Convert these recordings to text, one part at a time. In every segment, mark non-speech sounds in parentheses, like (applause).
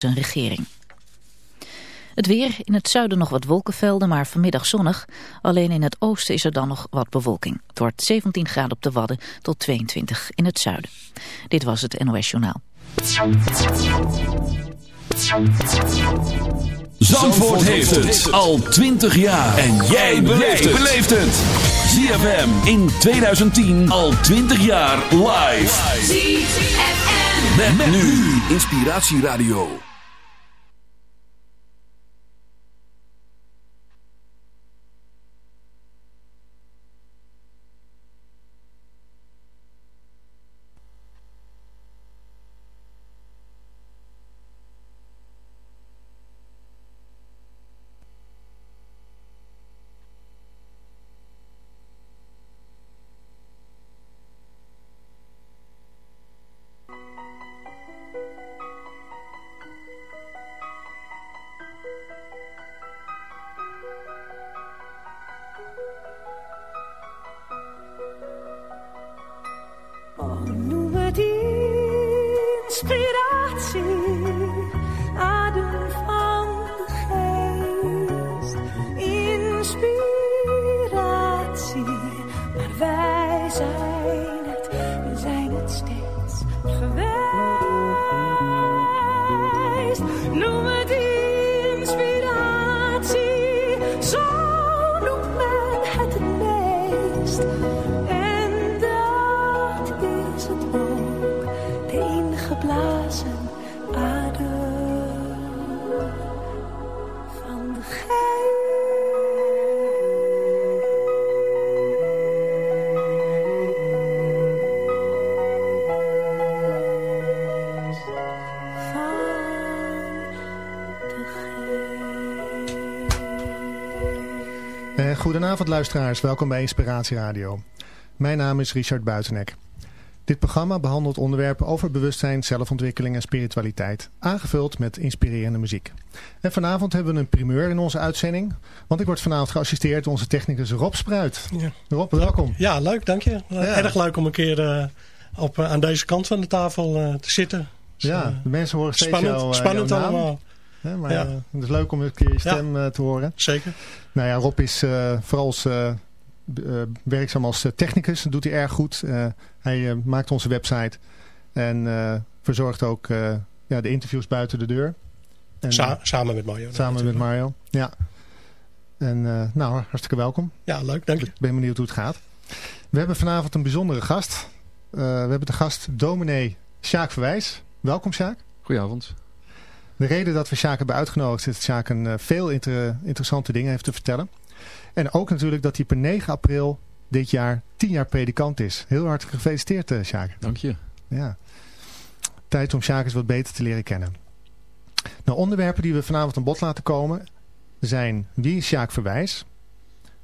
zijn regering. Het weer, in het zuiden nog wat wolkenvelden, maar vanmiddag zonnig. Alleen in het oosten is er dan nog wat bewolking. Het wordt 17 graden op de Wadden tot 22 in het zuiden. Dit was het NOS Journaal. Zandvoort heeft het al 20 jaar. En jij beleeft het. ZFM in 2010 al 20 jaar live. ZFM. Met, nu Inspiratieradio. Goedenavond luisteraars, welkom bij Inspiratie Radio. Mijn naam is Richard Buitenek. Dit programma behandelt onderwerpen over bewustzijn, zelfontwikkeling en spiritualiteit, aangevuld met inspirerende muziek. En vanavond hebben we een primeur in onze uitzending, want ik word vanavond geassisteerd door onze technicus Rob Spruit. Ja. Rob, welkom. Ja, leuk, dank je. Erg leuk om een keer uh, op, uh, aan deze kant van de tafel uh, te zitten. Dus, ja, de mensen horen steeds spannend, jouw, Spannend allemaal. Ja, maar ja. het is leuk om een keer je stem te horen. Zeker. Nou ja, Rob is uh, vooral als, uh, werkzaam als technicus. Dat doet hij erg goed. hij maakt onze website. En verzorgt ook ja, de interviews buiten de deur. En, Sa samen met Mario. Samen met Mario, ja. En nou, hartstikke welkom. Ja, leuk, dank je. Ik ben benieuwd hoe het gaat. We hebben vanavond een bijzondere gast. we hebben de gast dominee Sjaak Verwijs. Welkom Sjaak. Goedenavond. De reden dat we Sjaak hebben uitgenodigd is dat Sjaak een, uh, veel inter interessante dingen heeft te vertellen. En ook natuurlijk dat hij per 9 april dit jaar 10 jaar predikant is. Heel hartelijk gefeliciteerd uh, Sjaak. Dank je. Ja. Tijd om Sjaak eens wat beter te leren kennen. Nou, onderwerpen die we vanavond aan bod laten komen zijn wie is Sjaak Verwijs?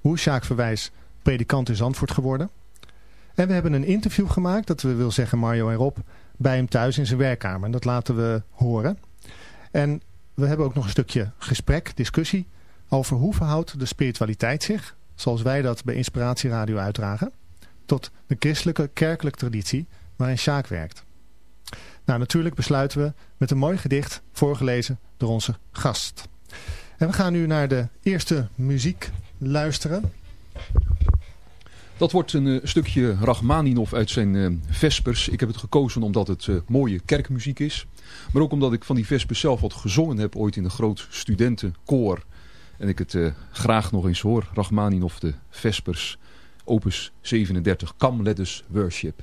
Hoe is Sjaak Verwijs predikant in Zandvoort geworden? En we hebben een interview gemaakt, dat we wil zeggen Mario en Rob, bij hem thuis in zijn werkkamer. En dat laten we horen. En we hebben ook nog een stukje gesprek, discussie over hoe verhoudt de spiritualiteit zich, zoals wij dat bij Inspiratie Radio uitdragen, tot de christelijke kerkelijke traditie waarin Sjaak werkt. Nou, natuurlijk besluiten we met een mooi gedicht voorgelezen door onze gast. En we gaan nu naar de eerste muziek luisteren. Dat wordt een uh, stukje Rachmaninov uit zijn uh, Vespers. Ik heb het gekozen omdat het uh, mooie kerkmuziek is. Maar ook omdat ik van die Vespers zelf wat gezongen heb ooit in een groot studentenkoor. En ik het graag nog eens hoor. Rachmaninov de Vespers, opus 37, Come Let Us Worship.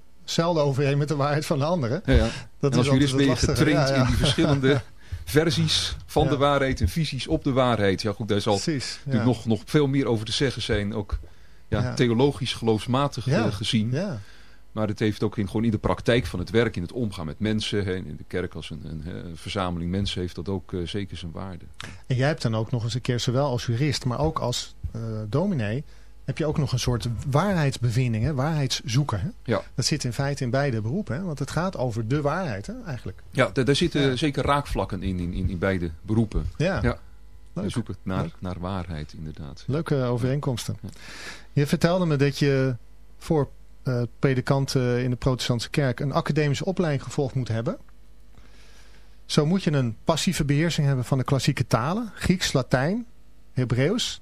zelden overeen met de waarheid van de anderen. Ja, ja. Dat en als is jurist ben je getraind. Ja, in die verschillende (laughs) versies van de waarheid en visies op de waarheid. Ja goed, daar zal Precies. natuurlijk nog, nog veel meer over te zeggen zijn. Ook ja, theologisch, geloofsmatig eh, gezien. Ja. Maar het heeft ook in, gewoon in de praktijk van het werk, in het omgaan met mensen. hè, in de kerk als een, een, een verzameling mensen heeft dat ook eh, zeker zijn waarde. En jij hebt dan ook nog eens een keer, zowel als jurist, maar ook als eh, dominee, heb je ook nog een soort waarheidsbevinding, hè? waarheidszoeker. Hè? Ja. Dat zit in feite in beide beroepen, hè? want het gaat over de waarheid hè? eigenlijk. Ja, daar, zitten Ja. zeker raakvlakken in, in, in, beide beroepen. Ja, Ja. We leuk. zoeken naar, Leuk. naar waarheid inderdaad. Leuke overeenkomsten. Ja. Je vertelde me dat je voor eh predikant eh, in de protestantse kerk een academische opleiding gevolgd moet hebben. Zo moet je een passieve beheersing hebben van de klassieke talen. Grieks, Latijn, Hebreeuws.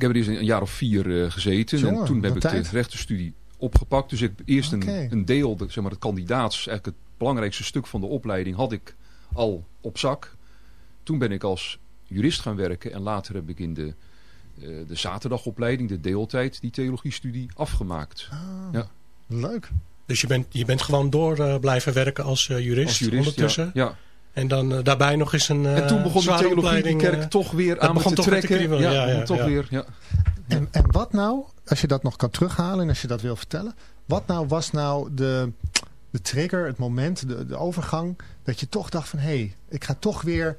Ik heb er eerst een jaar of vier eh, gezeten Jongen, en toen heb ik tijd. de rechtenstudie opgepakt. Dus ik heb eerst een, een deel, de, zeg maar het kandidaats, eigenlijk het belangrijkste stuk van de opleiding, had ik al op zak. Toen ben ik als jurist gaan werken en later heb ik in de, eh, de zaterdagopleiding, de deeltijd, die theologiestudie afgemaakt. Ah, Ja. Leuk. Dus je bent, je bent gewoon door eh, blijven werken als eh, jurist, Als jurist, ondertussen. ja. ja. En dan eh, daarbij nog eens een En toen eh, begon de theologie die kerk eh, toch weer aan te toch weer te trekken. ja, toch ja. weer, ja. En, en wat nou, als je dat nog kan terughalen en als je dat wil vertellen. Wat nou was nou de, de trigger, het moment, de, de overgang. Dat je toch dacht van hé, hey, ik ga toch weer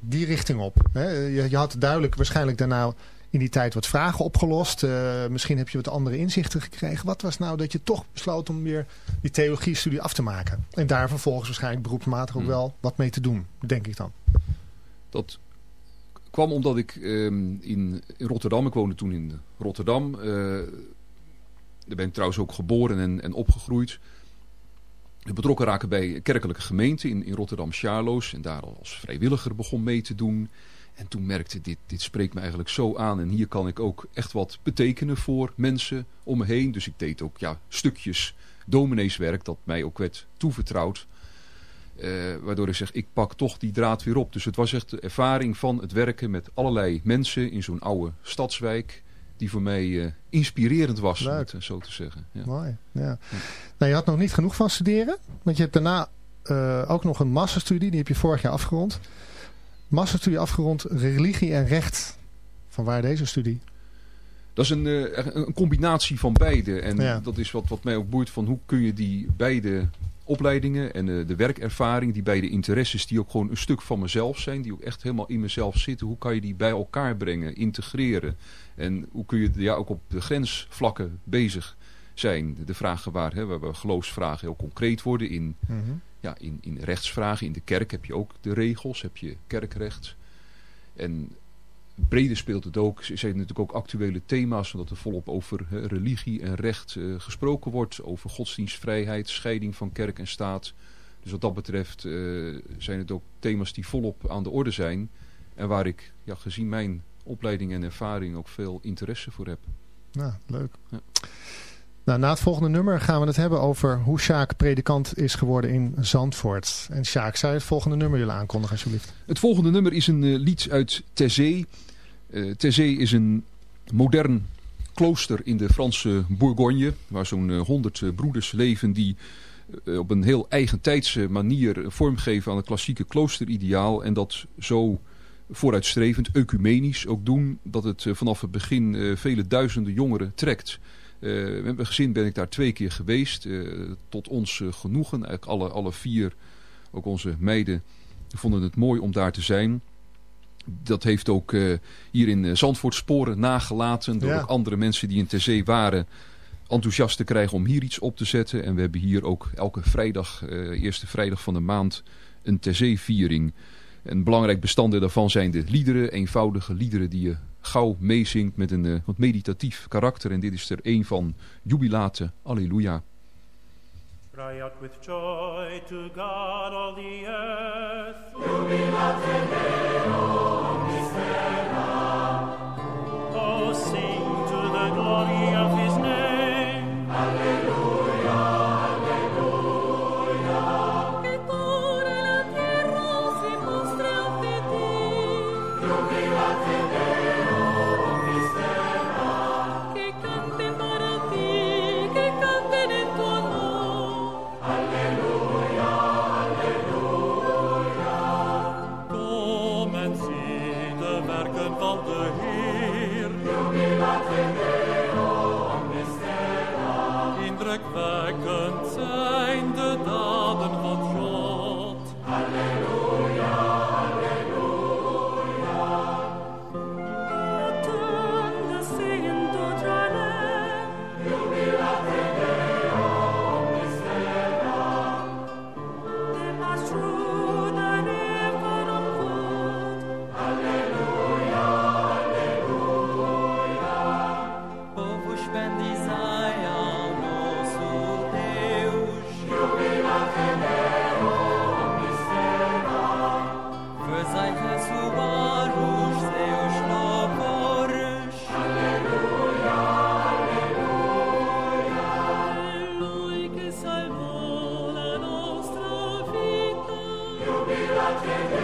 die richting op. Hè? Je, je had duidelijk waarschijnlijk daarna in die tijd wat vragen opgelost. Uh, misschien heb je wat andere inzichten gekregen. Wat was nou dat je toch besloot om weer die theologie-studie af te maken? En daar vervolgens waarschijnlijk beroepsmatig ook hmm. wel wat mee te doen, denk ik dan. Dat kwam omdat ik in, in, Rotterdam, ik woonde toen in Rotterdam. Uh, daar ben ik trouwens ook geboren en, en opgegroeid. Betrokken raken bij kerkelijke gemeenten in, in Rotterdam-Charloes. En daar als vrijwilliger begon mee te doen. En toen merkte dit, dit spreekt me eigenlijk zo aan. En hier kan ik ook echt wat betekenen voor mensen om me heen. Dus ik deed ook ja, stukjes domineeswerk dat mij ook werd toevertrouwd. Uh, waardoor ik zeg, ik pak toch die draad weer op. Dus het was echt de ervaring van het werken met allerlei mensen in zo'n oude stadswijk. Die voor mij uh, inspirerend was, om het, zo te zeggen. Ja. Mooi, ja. Nou, je had nog niet genoeg van studeren. Want je hebt daarna ook nog een masterstudie. Die heb je vorig jaar afgerond masterstudie afgerond religie en recht. Van waar deze studie? Dat is een, uh, een combinatie van beide. En dat is wat, wat mij ook boeit van hoe kun je die beide opleidingen en uh, de werkervaring, die beide interesses die ook gewoon een stuk van mezelf zijn, die ook echt helemaal in mezelf zitten, hoe kan je die bij elkaar brengen, integreren? En hoe kun je ja, ook op de grensvlakken bezig zijn? De vragen waar, hè, waar we geloofsvragen heel concreet worden in mhm ja, in, in rechtsvragen, in de kerk heb je ook de regels, heb je kerkrecht. En breder speelt het ook, er zijn natuurlijk ook actuele thema's, omdat er volop over religie en recht uh, gesproken wordt, over godsdienstvrijheid, scheiding van kerk en staat. Dus wat dat betreft uh, zijn het ook thema's die volop aan de orde zijn en waar ik, ja, gezien mijn opleiding en ervaring, ook veel interesse voor heb. Nou, leuk. Ja. Nou, na het volgende nummer gaan we het hebben over hoe Sjaak predikant is geworden in Zandvoort. En Sjaak, zou je het volgende nummer willen aankondigen alsjeblieft? Het volgende nummer is een uh, lied uit Terzee. Uh, is een modern klooster in de Franse Bourgogne. Waar zo'n uh, honderd broeders leven die op een heel eigentijdse manier vormgeven aan het klassieke kloosterideaal. En dat zo vooruitstrevend, ecumenisch ook doen, dat het vanaf het begin vele duizenden jongeren trekt. Met mijn gezin ben ik daar twee keer geweest. Uh, tot ons uh, genoegen. Eigenlijk alle, alle vier, ook onze meiden, vonden het mooi om daar te zijn. Dat heeft ook hier in Zandvoort sporen nagelaten. Door ook andere mensen die in Ter Zee waren enthousiast te krijgen om hier iets op te zetten. En we hebben hier ook elke vrijdag, eerste vrijdag van de maand, een Ter Zee viering. Een belangrijk bestanddeel daarvan zijn de liederen, eenvoudige liederen die je gauw meezingt met een uh, wat meditatief karakter. En dit is er een van Jubilate. Alleluia. Cry out with joy to God all the earth. Jubilate Deo, Oh, sing to the glory of his name. Alleluia. mountain.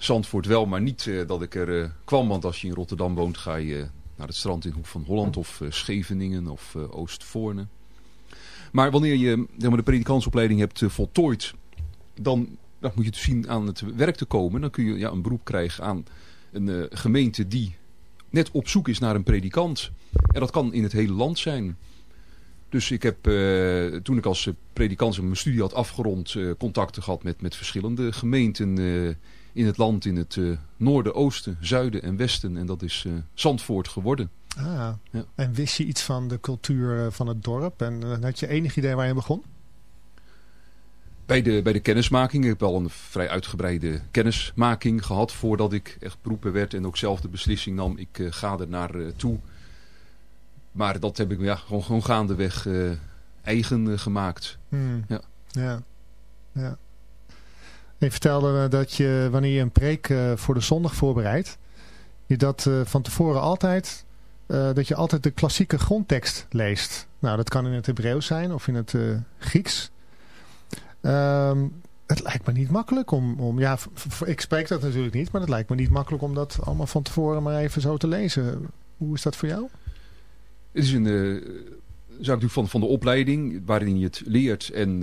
Zandvoort wel, maar niet uh, dat ik er uh, kwam. Want als je in Rotterdam woont, ga je naar het strand in Hoek van Holland of Scheveningen of Oostvoorne. Maar wanneer je zeg maar, de predikantsopleiding hebt voltooid, dan, moet je dus zien aan het werk te komen. Dan kun je ja, een beroep krijgen aan een gemeente die net op zoek is naar een predikant. En dat kan in het hele land zijn. Dus ik heb, toen ik als predikant mijn studie had afgerond, contacten gehad met, met verschillende gemeenten in het land. In het noorden, oosten, zuiden en westen. En dat is Zandvoort geworden. Ah, ja. En wist je iets van de cultuur van het dorp? En had je enig idee waar je begon? Bij de, bij de kennismaking. Ik heb al een vrij uitgebreide kennismaking gehad voordat ik echt beroepen werd. En ook zelf de beslissing nam, ik ga er naar toe. Maar dat heb ik ja, gewoon, gewoon gaandeweg uh, eigen uh, gemaakt. Hmm. Ja. ja. ja. Je vertelde dat je wanneer je een preek uh, voor de zondag voorbereidt, je dat van tevoren altijd, dat je altijd de klassieke grondtekst leest. Nou, dat kan in het Hebreeuws zijn of in het Grieks. Um, het lijkt me niet makkelijk om, om ja, ik spreek dat natuurlijk niet, maar het lijkt me niet makkelijk om dat allemaal van tevoren maar even zo te lezen. Hoe is dat voor jou? Het is een uh, zaak van, van de opleiding waarin je het leert en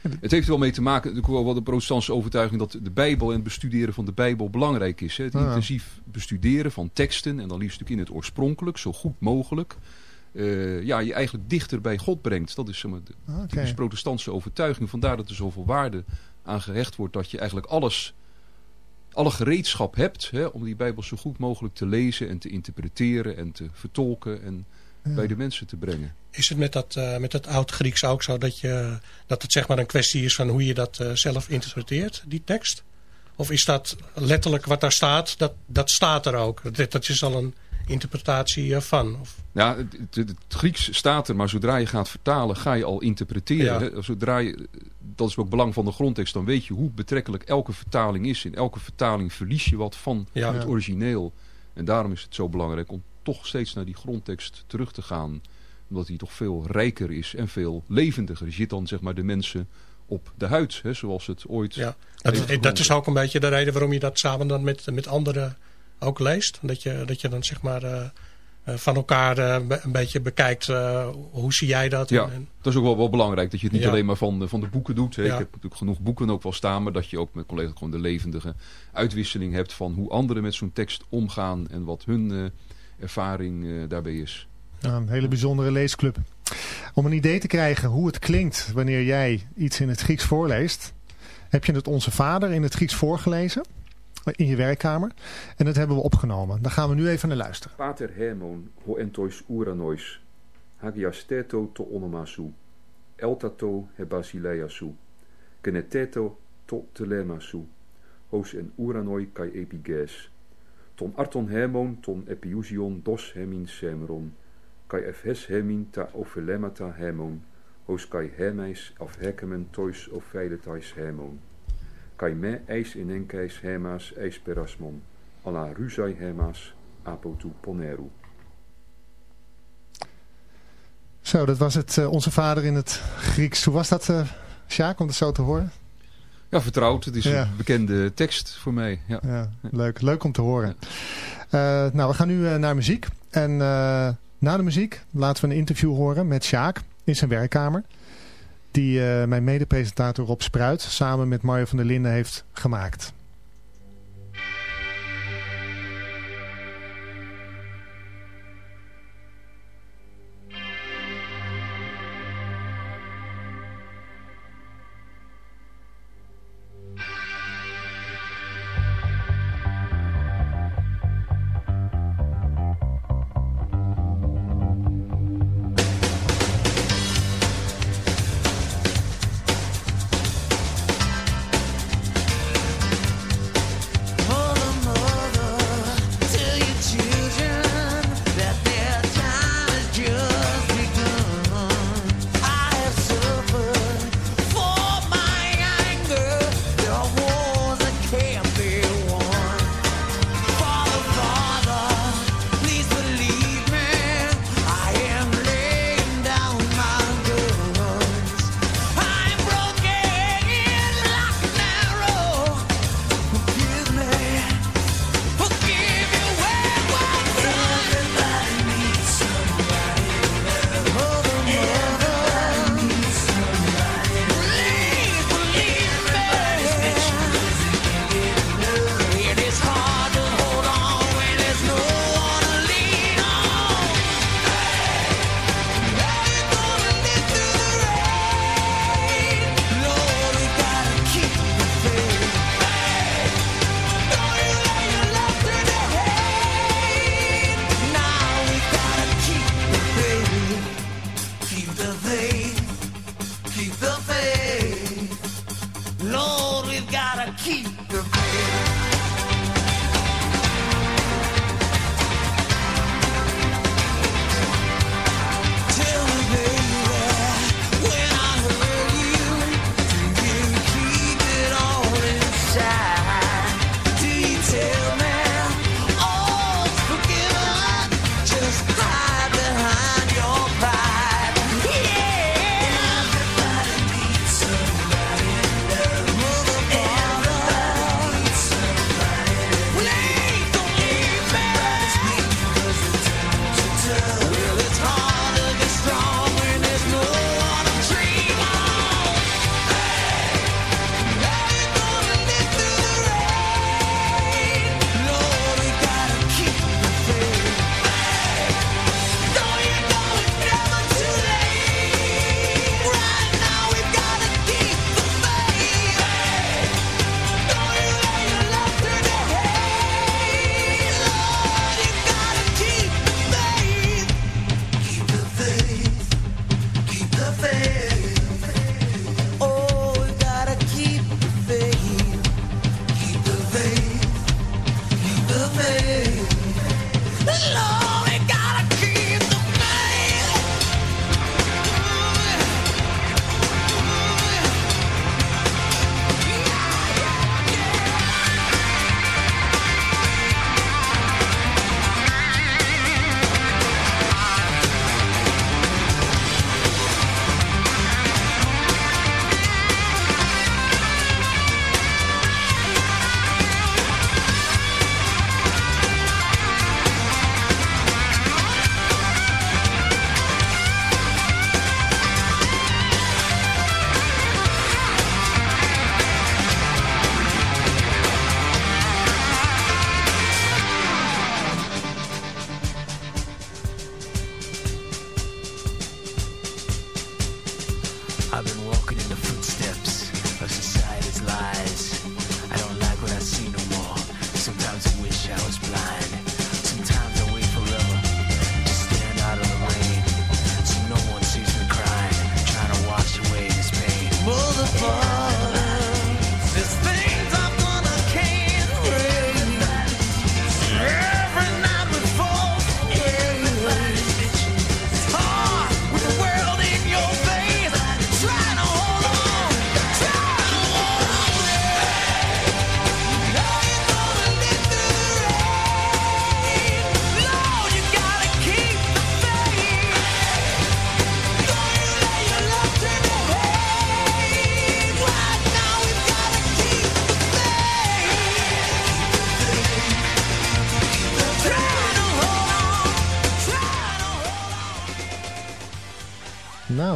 Het heeft er wel mee te maken, natuurlijk wel de protestantse overtuiging dat de Bijbel en het bestuderen van de Bijbel belangrijk is. Hè? Het intensief bestuderen van teksten en dan liefst natuurlijk in het oorspronkelijk, zo goed mogelijk. Uh, ja, je eigenlijk dichter bij God brengt. Dat is zeg maar, de okay. protestantse overtuiging. Vandaar dat er zoveel waarde aan gehecht wordt dat je eigenlijk alles, alle gereedschap hebt hè, om die Bijbel zo goed mogelijk te lezen en te interpreteren en te vertolken en bij de mensen te brengen. Is het met dat, uh, met dat oud-Grieks ook zo dat, je, dat het zeg maar een kwestie is van hoe je dat uh, zelf interpreteert, die tekst? Of is dat letterlijk wat daar staat, dat, dat staat er ook? Dat, dat is al een interpretatie van? Of? Ja, het, het, Grieks staat er, maar zodra je gaat vertalen ga je al interpreteren. Ja. Zodra je, dat is ook belang van de grondtekst, dan weet je hoe betrekkelijk elke vertaling is. In elke vertaling verlies je wat van ja. het origineel. En daarom is het zo belangrijk om toch steeds naar die grondtekst terug te gaan. Omdat die toch veel rijker is en veel levendiger. Je zit dan zeg maar de mensen op de huid, hè, zoals het ooit... Ja, dat, dat is ook een beetje de reden waarom je dat samen dan met, met anderen ook leest. Dat je, dat je dan zeg maar... Uh, van elkaar uh, een beetje bekijkt. Uh, hoe zie jij dat? Ja, en, dat is ook wel, wel belangrijk. Dat je het niet alleen maar van, van de boeken doet. Hè. Ja. Ik heb natuurlijk genoeg boeken ook wel staan. Maar dat je ook met collega's gewoon de levendige uitwisseling hebt. Van hoe anderen met zo'n tekst omgaan. En wat hun ervaring uh, daarbij is. Ja, een hele bijzondere leesclub. Om een idee te krijgen hoe het klinkt wanneer jij iets in het Grieks voorleest, heb je het Onze Vader in het Grieks voorgelezen in je werkkamer. En dat hebben we opgenomen. Daar gaan we nu even naar luisteren. Pater Hermon, ho entois uranois, hagiasteto to onomasu, eltato he basileiasu, keneteto to telemasu, hos en uranoi kai epiges, ton arton hermon ton epiousion dos hemin semron, kai efhes hemin ta ophelemata hermon, hos kai hermeis af hekemen tois of veiletais hermon. Kai me eis in enkais hermas eis perasmon, alla rusai hermas apotu poneru. Zo, dat was het. Uh, onze vader in het Grieks. Hoe was dat, uh, Sjaak, om het zo te horen? Ja, vertrouwd. Het is een bekende tekst voor mij. Ja. ja. leuk. leuk om te horen. Uh, nou, we gaan nu naar muziek. En na de muziek laten we een interview horen met Sjaak in zijn werkkamer. Die mijn mede-presentator Rob Spruit samen met Mario van der Linden heeft gemaakt.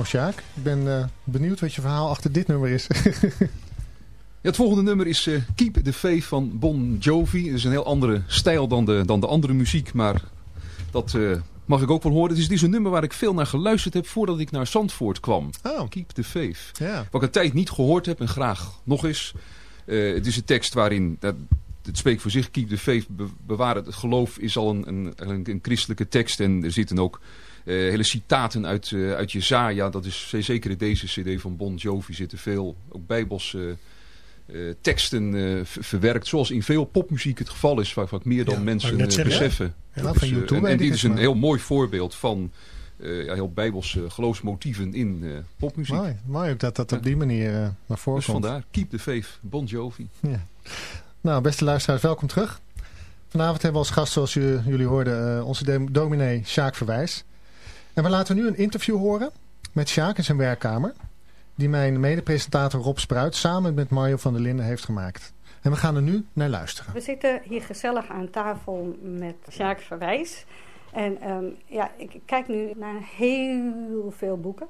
Nou, Sjaak, ik ben benieuwd wat je verhaal achter dit nummer is. Ja, het volgende nummer is Keep the Faith van Bon Jovi. Het is een heel andere stijl dan de, dan de andere muziek, maar dat mag ik ook wel horen. Het is, het is een nummer waar ik veel naar geluisterd heb voordat ik naar Zandvoort kwam. Oh. Keep the Faith. Ja. Wat ik een tijd niet gehoord heb en graag nog eens. het is een tekst waarin, dat, het spreekt voor zich, keep the faith, bewaren het geloof is al een, een, een christelijke tekst. En er zitten ook uh, hele citaten uit, uh, uit Jezaja. Dat is zeker in deze cd van Bon Jovi zitten veel, ook bijbelse uh, teksten verwerkt. Zoals in veel popmuziek het geval is, vaak, vaak meer dan ja, mensen beseffen. Ja. Ja, Dus, YouTube en, en dit is een maar- heel mooi voorbeeld van ja, heel bijbelse geloofsmotieven in popmuziek. Mooi, mooi ook dat dat op die manier eh, naar voren Dus komt. vandaar, keep the faith, Bon Jovi. Ja. Nou, beste luisteraars, welkom terug. Vanavond hebben we als gast, zoals u- jullie hoorden, eh, onze dom- dominee Sjaak Verwijs. En we laten nu een interview horen met Sjaak in zijn werkkamer. Die mijn medepresentator Rob Spruit samen met Mario van der Linden heeft gemaakt. En we gaan er nu naar luisteren. We zitten hier gezellig aan tafel met Sjaak Verwijs. En ehm, ja, ik kijk nu naar heel veel boeken.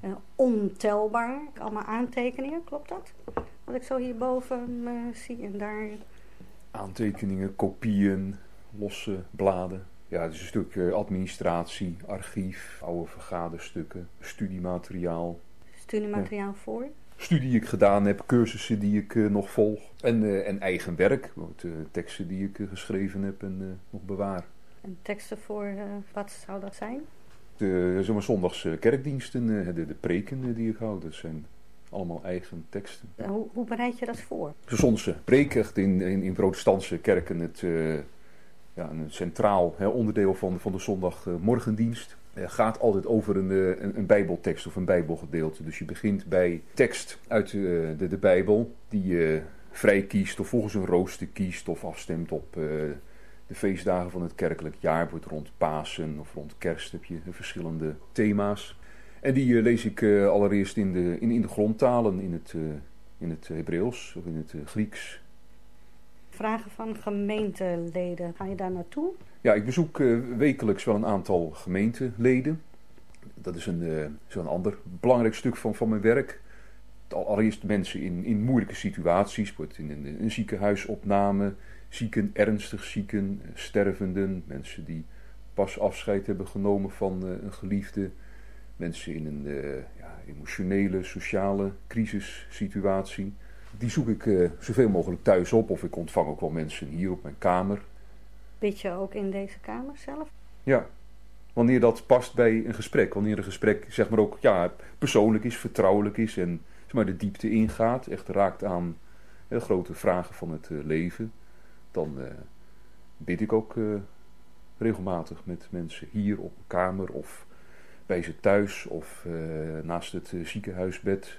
Eh, ontelbaar. Allemaal aantekeningen, klopt dat? Wat ik zo hierboven eh, zie en daar. Aantekeningen, kopieën, losse bladen. Ja, het is een stuk eh, administratie, archief, oude vergaderstukken, studiemateriaal. studiemateriaal voor. Studie die ik gedaan heb, cursussen die ik eh, nog volg. En, eh, en eigen werk, teksten die ik geschreven heb en nog bewaar. En teksten voor, wat zou dat zijn? De zeg maar, zondags kerkdiensten, de, de preken die ik hou, dat zijn allemaal eigen teksten. Hoe, hoe bereid je dat voor? De zondse preek, echt in, in, in protestantse kerken het, ja, een centraal hè, onderdeel van, van de zondagmorgendienst. Eh, gaat altijd over een, eh, een, een bijbeltekst of een bijbelgedeelte. Dus je begint bij tekst uit eh, de, de bijbel die je vrij kiest of volgens een rooster kiest of afstemt op de feestdagen van het kerkelijk jaar. Bijvoorbeeld rond Pasen of rond kerst heb je verschillende thema's. En die lees ik allereerst in de, in, in de grondtalen, in het, in het Hebreeuws of in het Grieks. Vragen van gemeenteleden. Ga je daar naartoe? Ja, ik bezoek eh, wekelijks wel een aantal gemeenteleden. Dat is een, zo'n ander belangrijk stuk van, van mijn werk. Al- Allereerst mensen in, in moeilijke situaties, bijvoorbeeld in een, ziekenhuisopname, zieken, ernstig zieken, eh, stervenden, mensen die pas afscheid hebben genomen van een geliefde, mensen in een ja, emotionele, sociale crisissituatie. Die zoek ik eh, zoveel mogelijk thuis op of ik ontvang ook wel mensen hier op mijn kamer. Bid je ook in deze kamer zelf? Ja, wanneer dat past bij een gesprek. Wanneer een gesprek zeg maar ook ja, persoonlijk is, vertrouwelijk is en zeg maar, de diepte ingaat. Echt raakt aan hè, grote vragen van het eh, leven. Dan eh, bid ik ook eh, regelmatig met mensen hier op een kamer of bij ze thuis of eh, naast het eh, ziekenhuisbed.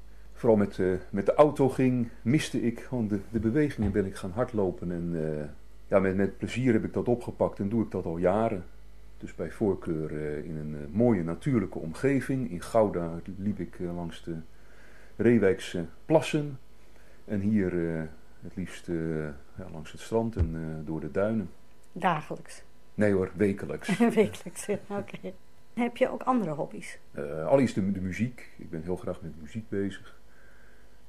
vooral met, eh, met de auto ging, miste ik gewoon de, de beweging en ben ik gaan hardlopen. En eh, ja, met, met plezier heb ik dat opgepakt en doe ik dat al jaren. Dus bij voorkeur eh, in een mooie natuurlijke omgeving. In Gouda liep ik langs de Reewijkse plassen. En hier het liefst ja, langs het strand en door de duinen. Dagelijks. Nee hoor, wekelijks. (laughs) Wekelijks, oké. Heb je ook andere hobby's? Eh allereerst de, de muziek. Ik ben heel graag met muziek bezig.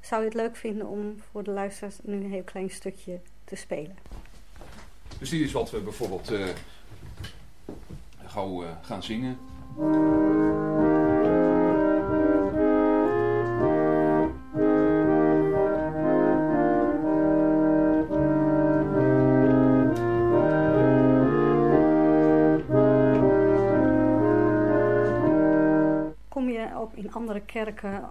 zou je het leuk vinden om voor de luisteraars nu een heel klein stukje te spelen. Dus dit is wat we bijvoorbeeld uh, gauw eh, gaan zingen. Kom je ook in andere kerken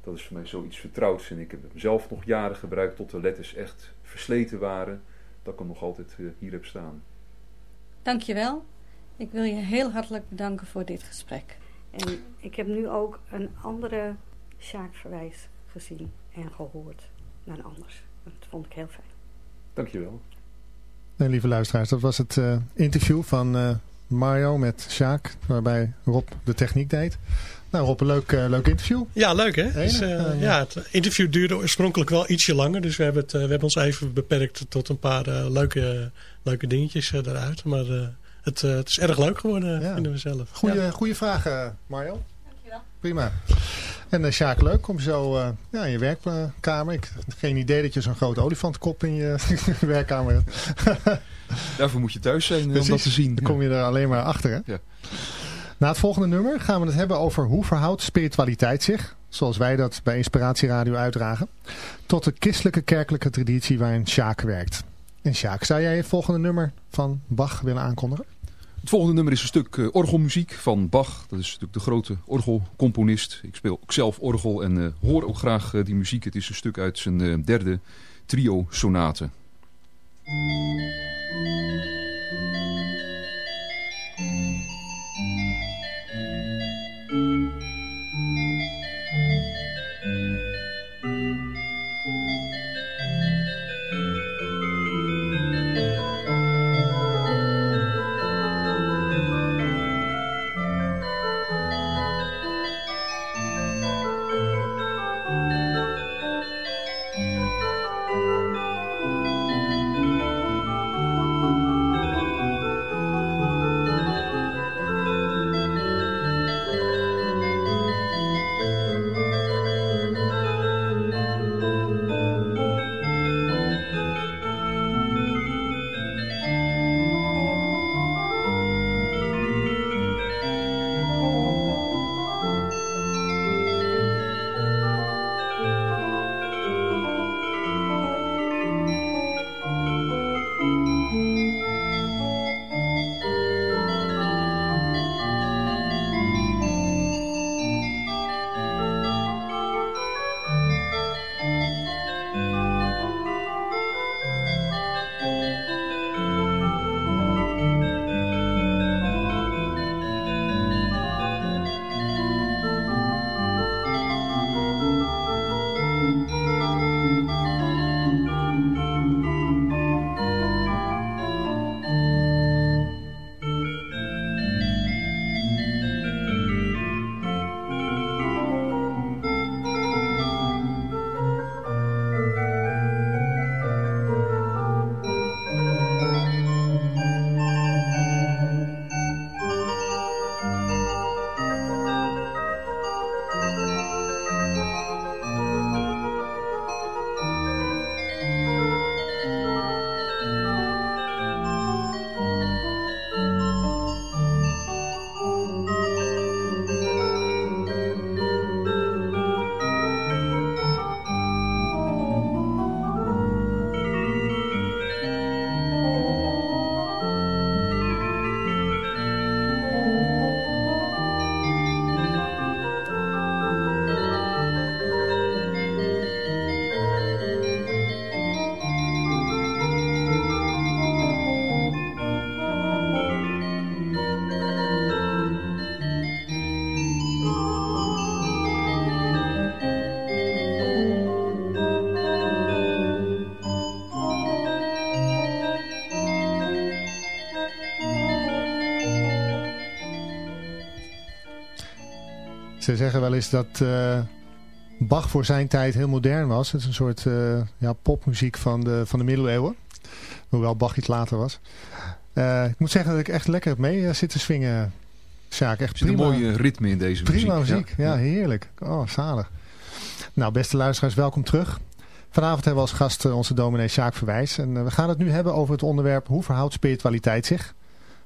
dat is voor mij zoiets vertrouwds. En ik heb hem zelf nog jaren gebruikt tot de letters echt versleten waren. Dat ik hem nog altijd hier heb staan. Dankjewel. Ik wil je heel hartelijk bedanken voor dit gesprek. En ik heb nu ook een andere Sjaak Verwijs gezien en gehoord dan anders. Dat vond ik heel fijn. Dankjewel. En lieve luisteraars, dat was het uh, interview van uh, Mario met Sjaak, waarbij Rob de techniek deed. Nou Rob, een leuk, uh, leuk interview. Ja, leuk hè? Dus, ja, het interview duurde oorspronkelijk wel ietsje langer. Dus we hebben, het, we hebben ons even beperkt tot een paar leuke, leuke dingetjes eruit. Maar het, het is erg leuk geworden, ja. vinden we zelf. Goeie, ja. goeie vraag, Mario. Dankjewel. Prima. En uh, Sjaak, leuk om zo uh, ja, in je werkkamer. Ik had geen idee dat je zo'n grote olifantkop in je (laughs) werkkamer hebt. Daarvoor moet je thuis zijn Precies, om dat te zien. Dan kom je er alleen maar achter. Hè? Ja. Na het volgende nummer gaan we het hebben over hoe verhoudt spiritualiteit zich, zoals wij dat bij Inspiratieradio uitdragen, tot de christelijke kerkelijke traditie waarin Sjaak werkt. En Sjaak, zou jij het volgende nummer van Bach willen aankondigen? Het volgende nummer is een stuk uh, orgelmuziek van Bach. Dat is natuurlijk de grote orgelcomponist. Ik speel ook zelf orgel en uh, hoor ook graag uh, die muziek. Het is een stuk uit zijn derde trio-sonate. Ze zeggen wel eens dat uh, Bach voor zijn tijd heel modern was. Het is een soort uh, ja, popmuziek van de, van de middeleeuwen. Hoewel Bach iets later was. Uh, ik moet zeggen dat ik echt lekker heb mee zit te swingen. Sjaak, echt prima. een mooie ritme in deze muziek. Prima muziek, ja, ja, heerlijk. Oh, zalig. Nou, beste luisteraars, welkom terug. Vanavond hebben we als gast onze dominee Sjaak Verwijs. En we gaan het nu hebben over het onderwerp hoe verhoudt spiritualiteit zich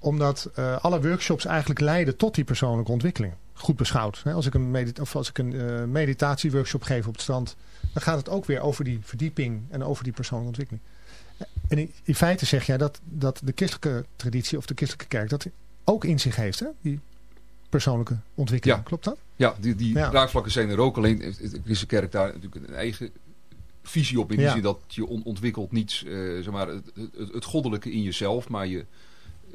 omdat uh, alle workshops eigenlijk leiden tot die persoonlijke ontwikkeling. Goed beschouwd. Als ik een, medit of als ik een uh, meditatieworkshop geef op het strand. Dan gaat het ook weer over die verdieping en over die persoonlijke ontwikkeling. En in, in feite zeg jij dat, dat de christelijke traditie of de christelijke kerk dat ook in zich heeft. Hè? Die persoonlijke ontwikkeling. Ja. Klopt dat? Ja, die, die ja. raakvlakken zijn er ook. Alleen de christelijke kerk daar natuurlijk een eigen visie op. In die zin dat je ontwikkelt niet uh, zeg maar, het, het, het, goddelijke in jezelf. Maar je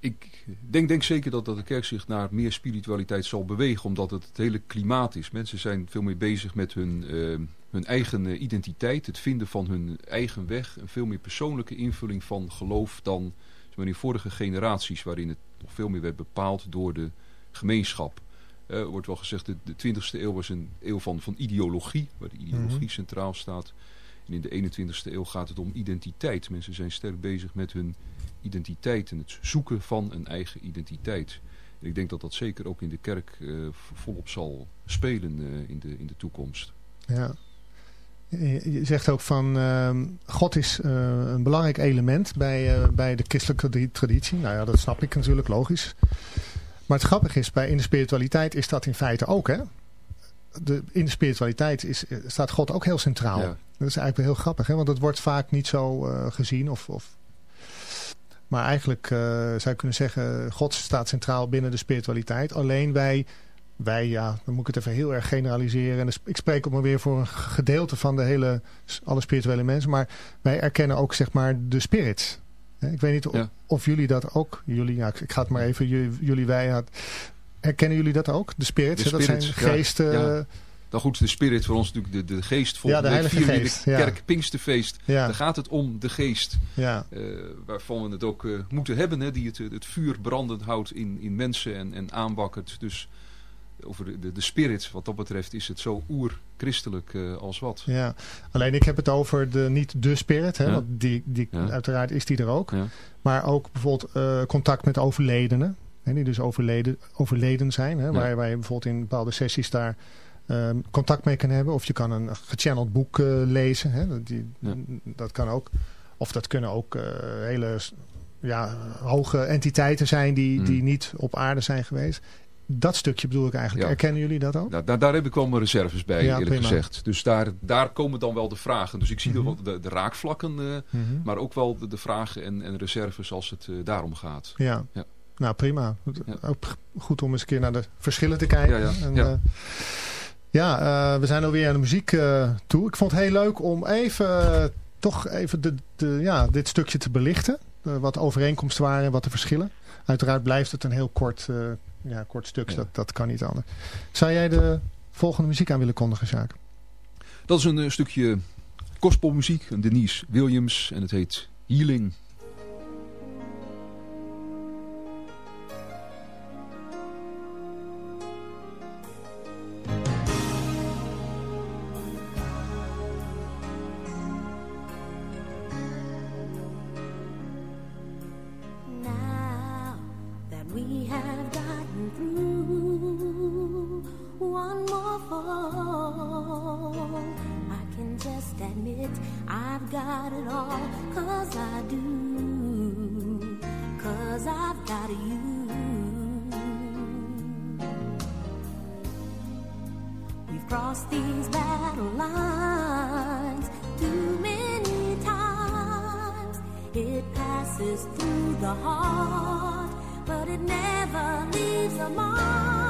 Ik denk, denk zeker dat, dat de kerk zich naar meer spiritualiteit zal bewegen, omdat het het hele klimaat is. Mensen zijn veel meer bezig met hun, eh, hun eigen eh, identiteit, het vinden van hun eigen weg. Een veel meer persoonlijke invulling van geloof dan zeg maar, in vorige generaties, waarin het nog veel meer werd bepaald door de gemeenschap. Eh, Er wordt wel gezegd, de, de 20e eeuw was een eeuw van, van ideologie, waar de ideologie Mhm. centraal staat. En in de 21e eeuw gaat het om identiteit. Mensen zijn sterk bezig met hun identiteit en het zoeken van een eigen identiteit. En ik denk dat dat zeker ook in de kerk eh, volop zal spelen eh, in, de, in de toekomst. Ja. Je zegt ook van ehm, God is eh, een belangrijk element bij, bij de christelijke tradi- traditie. Nou ja, dat snap ik natuurlijk, logisch. Maar het grappige is, bij, in de spiritualiteit is dat in feite ook. Hè? De, in de spiritualiteit is, staat God ook heel centraal. Ja. Dat is eigenlijk wel heel grappig, hè? want dat wordt vaak niet zo gezien. Of, of... Maar eigenlijk eh, zou je kunnen zeggen, God staat centraal binnen de spiritualiteit. Alleen wij, wij ja, dan moet ik het even heel erg generaliseren. En dus ik spreek ook maar weer voor een gedeelte van de hele, alle spirituele mensen. Maar wij erkennen ook zeg maar de spirits. Hè, Ik weet niet of, Ja. of jullie dat ook, jullie, ja, ik, ga het maar even, jullie, wij, herkennen jullie dat ook? De spirits, De dat zijn ja. geesten... Ja. Dan goed, de spirit voor ons natuurlijk de, de geest. Ja, de Heilige vieren Geest, de ja. kerk Pinksterfeest. Ja, Daar gaat het om de geest. ja. eh, waarvan we het ook eh, moeten hebben. Hè, die het, het vuur brandend houdt in, in mensen en, en aanwakkert. Dus over de, de, de spirit wat dat betreft is het zo oer-christelijk eh, als wat. Ja, alleen ik heb het over de, niet de spirit, hè, Ja. want die, die, Ja. uiteraard is die er ook. Ja. Maar ook bijvoorbeeld eh, contact met overledenen, hè, die dus overleden, overleden zijn. Hè, waar, waar je bijvoorbeeld in bepaalde sessies daar ehm, contact mee kan hebben. Of je kan een gechanneld boek eh, lezen, hè, dat, die, Ja. dat kan ook. Of dat kunnen ook eh, hele ja, hoge entiteiten zijn die, Mm. die niet op aarde zijn geweest. Dat stukje bedoel ik eigenlijk. Ja. Erkennen jullie dat ook? Nou, daar, heb ik wel mijn reserves bij, Ja, eerlijk prima. gezegd. Dus daar, daar komen dan wel de vragen. Dus ik zie wel de, de raakvlakken, eh, Mhm. maar ook wel de, de vragen en, en reserves als het daarom gaat. Ja. Ja. nou prima. Ook goed om eens een keer naar de verschillen te kijken. En, ja. Ja, eh, we zijn alweer aan de muziek eh, toe. Ik vond het heel leuk om even, eh, toch even de, de, ja, dit stukje te belichten. Wat de overeenkomsten waren en wat de verschillen. Uiteraard blijft het een heel kort, ja, kort stuk. Ja. Dat, dat kan niet anders. Zou jij de volgende muziek aan willen kondigen, Sjaak? Dat is een stukje gospelmuziek, een Denise Williams en het heet Healing. Fall, I can just admit I've got it all. Cause I do. Cause I've got you. We've crossed these battle lines too many times. It passes through the heart, but it never leaves a mark.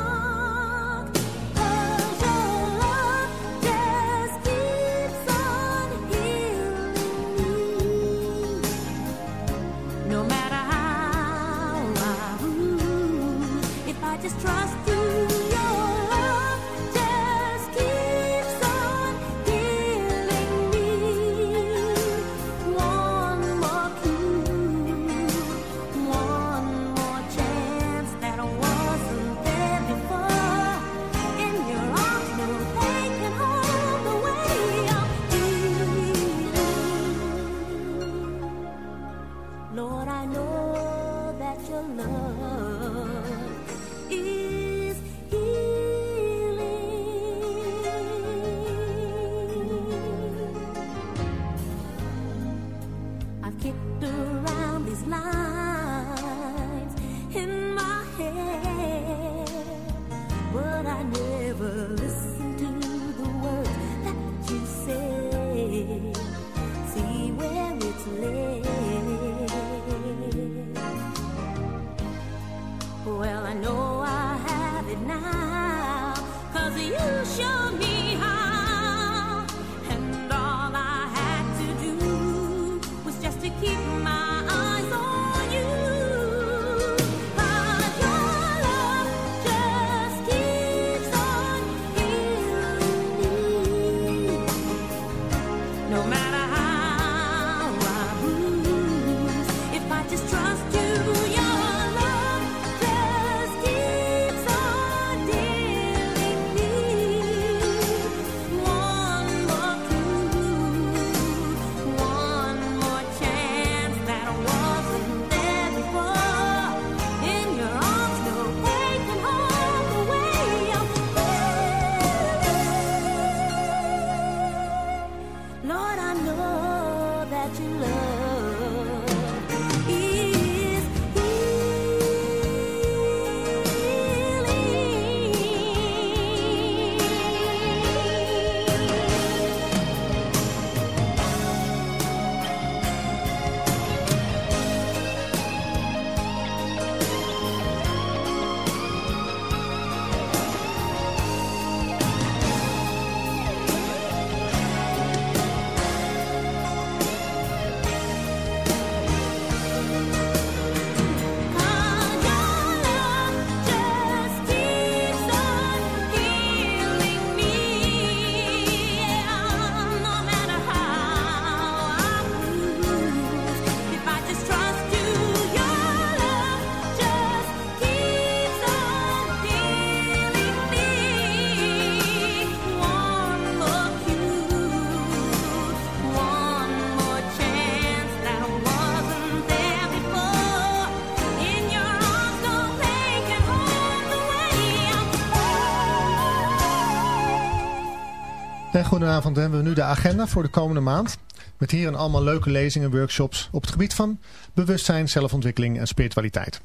En goedenavond, dan hebben we nu de agenda voor de komende maand. Met hierin allemaal leuke lezingen en workshops op het gebied van bewustzijn, zelfontwikkeling en spiritualiteit.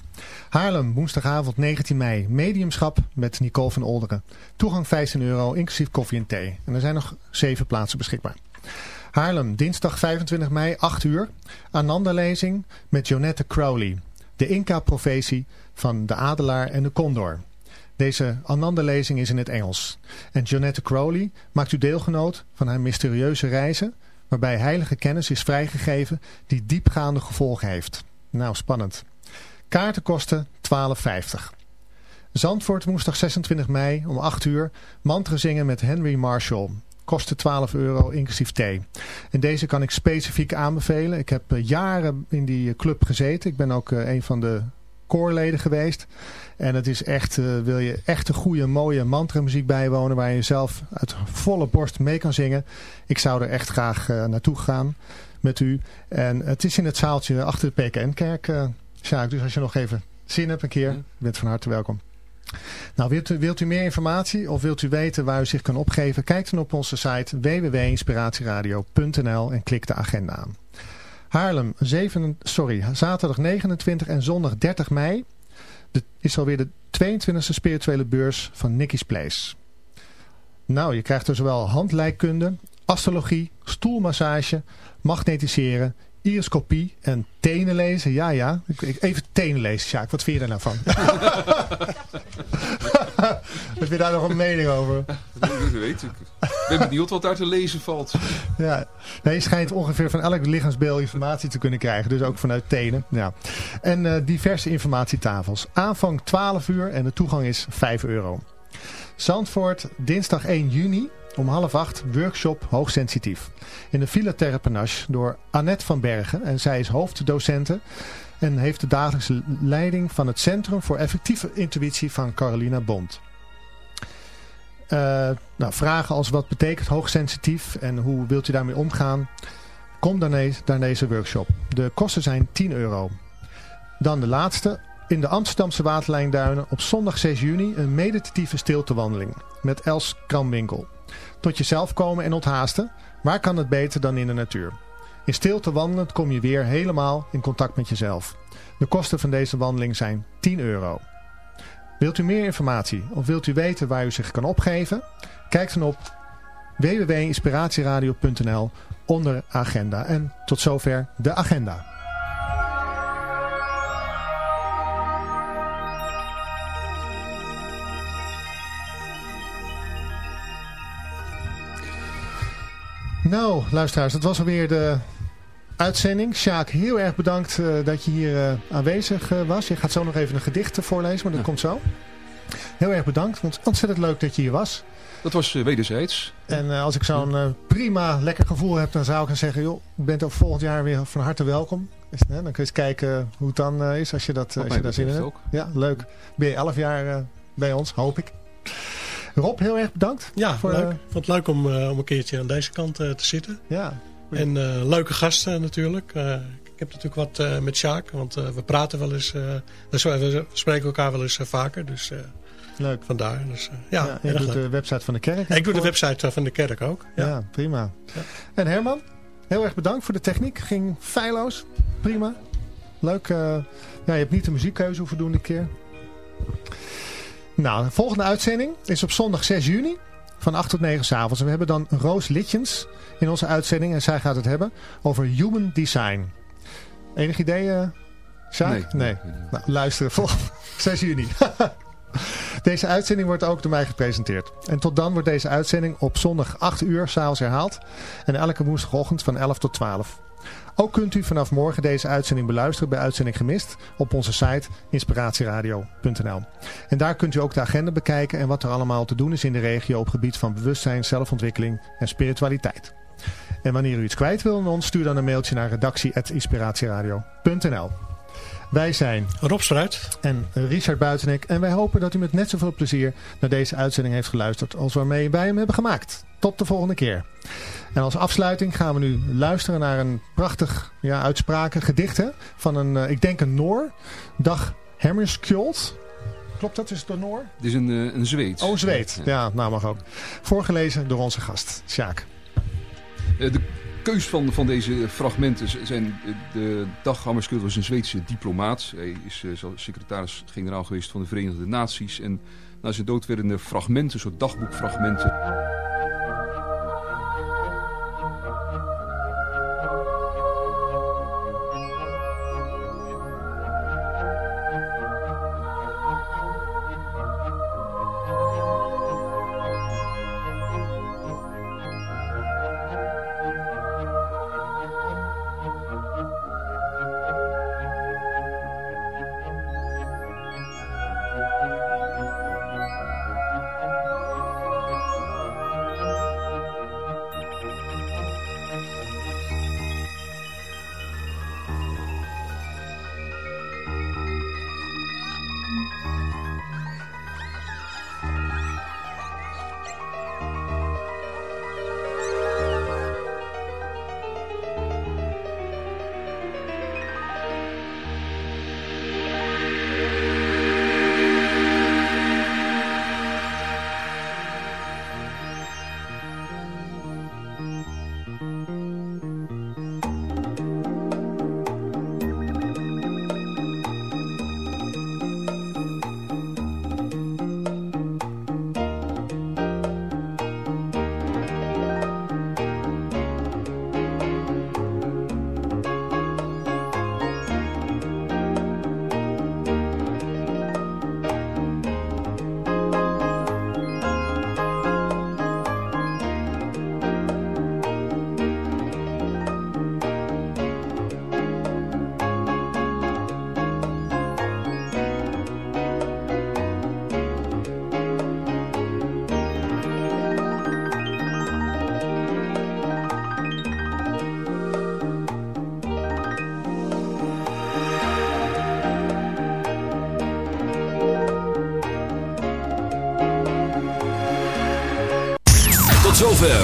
Haarlem, woensdagavond 19 mei, mediumschap met Nicole van Olderen. Toegang 15 euro, inclusief koffie en thee. En er zijn nog 7 plaatsen beschikbaar. Haarlem, dinsdag 25 mei, 8 uur. Ananda-lezing met Jonette Crowley. De Inca-profetie van de adelaar en de condor. Deze Ananda-lezing is in het Engels. En Jonette Crowley maakt u deelgenoot van haar mysterieuze reizen... waarbij heilige kennis is vrijgegeven die diepgaande gevolgen heeft. Nou, spannend. Kaarten kosten 12,50. Zandvoort woensdag 26 mei om 8 uur. Mantra zingen met Henry Marshall. Kosten 12 euro inclusief thee. En deze kan ik specifiek aanbevelen. Ik heb eh, jaren in die eh, club gezeten. Ik ben ook eh, een van de koorleden geweest. En het is echt, eh, wil je echt een goede, mooie mantramuziek bijwonen waar je zelf uit volle borst mee kan zingen. Ik zou er echt graag eh, naartoe gaan met u. En het is in het zaaltje achter de PKN-kerk, eh Sjaak. Dus als je nog even zin hebt een keer, je bent van harte welkom. Nou, wilt u, wilt u meer informatie of wilt u weten waar u zich kan opgeven? Kijk dan op onze site www.inspiratieradio.nl en klik de agenda aan. Haarlem, 7, sorry, zaterdag 29 en zondag 30 mei de, is alweer de 22e spirituele beurs van Nicky's Place. Nou, je krijgt er zowel handlijkkunde, astrologie, stoelmassage, magnetiseren, iriscopie en tenen lezen. Ja, ja. Even tenen lezen, Sjaak. Wat vind je daar nou van? (laughs) Heb je daar nog een mening over? Ik weet ik. ben benieuwd wat daar te lezen valt. Ja, nee, je schijnt ongeveer van elk lichaamsbeeld informatie te kunnen krijgen. Dus ook vanuit tenen. Ja. En eh, diverse informatietafels. Aanvang 12 uur en de toegang is 5 euro. Zandvoort, dinsdag 1 juni om half acht, workshop hoogsensitief. In de Villa Terre Panache door Annette van Bergen. En zij is hoofddocente en heeft de dagelijkse leiding van het Centrum voor Effectieve Intuïtie van Carolina Bond. Eh, nou, vragen als wat betekent hoogsensitief en hoe wilt u daarmee omgaan? Kom dan naar deze workshop. De kosten zijn 10 euro. Dan de laatste. In de Amsterdamse Waterlijnduinen op zondag 6 juni een meditatieve stiltewandeling met Els Kramwinkel. Tot jezelf komen en onthaasten. Waar kan het beter dan in de natuur? In stilte wandelend kom je weer helemaal in contact met jezelf. De kosten van deze wandeling zijn 10 euro. Wilt u meer informatie of wilt u weten waar u zich kan opgeven? Kijk dan op www.inspiratieradio.nl onder agenda. En tot zover de agenda. Nou, luisteraars, dat was alweer de uitzending. Sjaak, heel erg bedankt eh, dat je hier eh, aanwezig eh, was. Je gaat zo nog even een gedicht voorlezen, maar dat komt zo. Heel erg bedankt, want ontzettend leuk dat je hier was. Dat was wederzijds. En als ik zo'n prima, lekker gevoel heb, dan zou ik gaan zeggen... joh, je bent ook volgend jaar weer van harte welkom. Hè, dan kun je eens kijken hoe het dan is als je, dat, als je daar zin in hebt. Ja, leuk. Ben je elf jaar bij ons, hoop ik. Rob, heel erg bedankt. Ja, Voor, leuk. eh, Ik vond het leuk om, eh, om een keertje aan deze kant eh, te zitten. Ja, En leuke gasten natuurlijk. Ik heb natuurlijk wat met Sjaak, want we praten wel eens. dus we spreken elkaar wel eens vaker. Dus leuk. vandaar. Dus, ja, Ja, je doet leuk. de website van de kerk. Ik doe de website van de kerk ook. Ja, Ja. prima. En Herman, heel erg bedankt voor de techniek. Ging feilloos. Prima. Leuk. ja, je hebt niet de muziekkeuze hoeven doen dit keer. Nou, de volgende uitzending is op zondag 6 juni van 8 tot 9 s avonds. En we hebben dan Roos Litjens in onze uitzending. En zij gaat het hebben over human design. Enig idee, eh Sjaak? Nee. Nou, luisteren. Volgende (laughs) 6 juni. (laughs) Deze uitzending wordt ook door mij gepresenteerd. En tot dan wordt deze uitzending op zondag 8 uur s'avonds herhaald. En elke woensdagochtend van 11 tot 12. Ook kunt u vanaf morgen deze uitzending beluisteren bij Uitzending Gemist op onze site inspiratieradio.nl. En daar kunt u ook de agenda bekijken en wat er allemaal te doen is in de regio op gebied van bewustzijn, zelfontwikkeling en spiritualiteit. En wanneer u iets kwijt wil aan ons, stuur dan een mailtje naar redactie.inspiratieradio.nl. Wij zijn Rob Struit. en Richard Buitenek. En wij hopen dat u met net zoveel plezier naar deze uitzending heeft geluisterd als waarmee wij hem hebben gemaakt. Tot de volgende keer. En als afsluiting gaan we nu luisteren naar een prachtig ja, uitspraken gedicht hè, van een, eh, ik denk een Noor, Dag Hammarskjöld. Klopt dat? Is het door Noor? Het is een, eh, een Zweed. Oh, Zweed. Ja, nou mag ook. Voorgelezen door onze gast, Sjaak. Eh, de keus van, van deze fragmenten zijn... De Dag Hammarskjöld was een Zweedse diplomaat. Hij is secretaris-generaal geweest van de Verenigde Naties. En na zijn dood werden er fragmenten, soort dagboekfragmenten...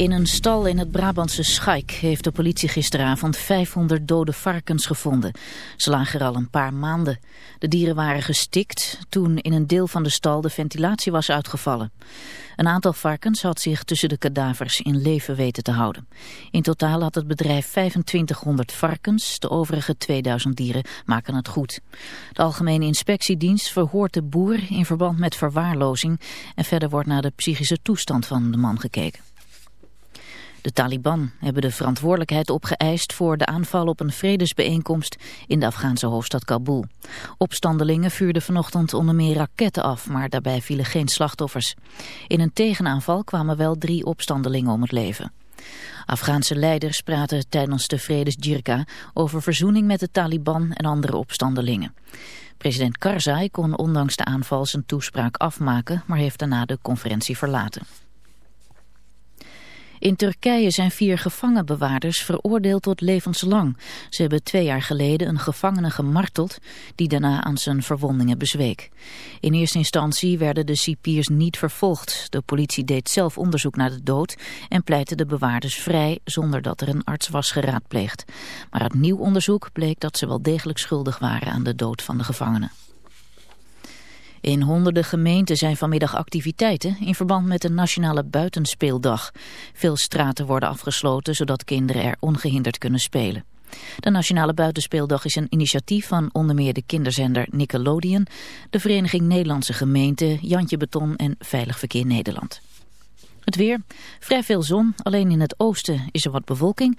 In een stal in het Brabantse Schaik heeft de politie gisteravond 500 dode varkens gevonden. Ze lagen er al een paar maanden. De dieren waren gestikt toen in een deel van de stal de ventilatie was uitgevallen. Een aantal varkens had zich tussen de kadavers in leven weten te houden. In totaal had het bedrijf 2500 varkens, de overige 2000 dieren maken het goed. De Algemene Inspectiedienst verhoort de boer in verband met verwaarlozing en verder wordt naar de psychische toestand van de man gekeken. De Taliban hebben de verantwoordelijkheid opgeëist voor de aanval op een vredesbijeenkomst in de Afghaanse hoofdstad Kabul. Opstandelingen vuurden vanochtend onder meer raketten af, maar daarbij vielen geen slachtoffers. In een tegenaanval kwamen wel drie opstandelingen om het leven. Afghaanse leiders praten tijdens de vredesjirka over verzoening met de Taliban en andere opstandelingen. President Karzai kon ondanks de aanval zijn toespraak afmaken, maar heeft daarna de conferentie verlaten. In Turkije zijn vier gevangenbewaarders veroordeeld tot levenslang. Ze hebben twee jaar geleden een gevangene gemarteld die daarna aan zijn verwondingen bezweek. In eerste instantie werden de cipiers niet vervolgd. De politie deed zelf onderzoek naar de dood en pleitte de bewaarders vrij zonder dat er een arts was geraadpleegd. Maar uit nieuw onderzoek bleek dat ze wel degelijk schuldig waren aan de dood van de gevangenen. In honderden gemeenten zijn vanmiddag activiteiten in verband met de Nationale Buitenspeeldag. Veel straten worden afgesloten zodat kinderen er ongehinderd kunnen spelen. De Nationale Buitenspeeldag is een initiatief van onder meer de kinderzender Nickelodeon, de Vereniging Nederlandse Gemeenten, Jantje Beton en Veilig Verkeer Nederland. Het weer, vrij veel zon, alleen in het oosten is er wat bewolking.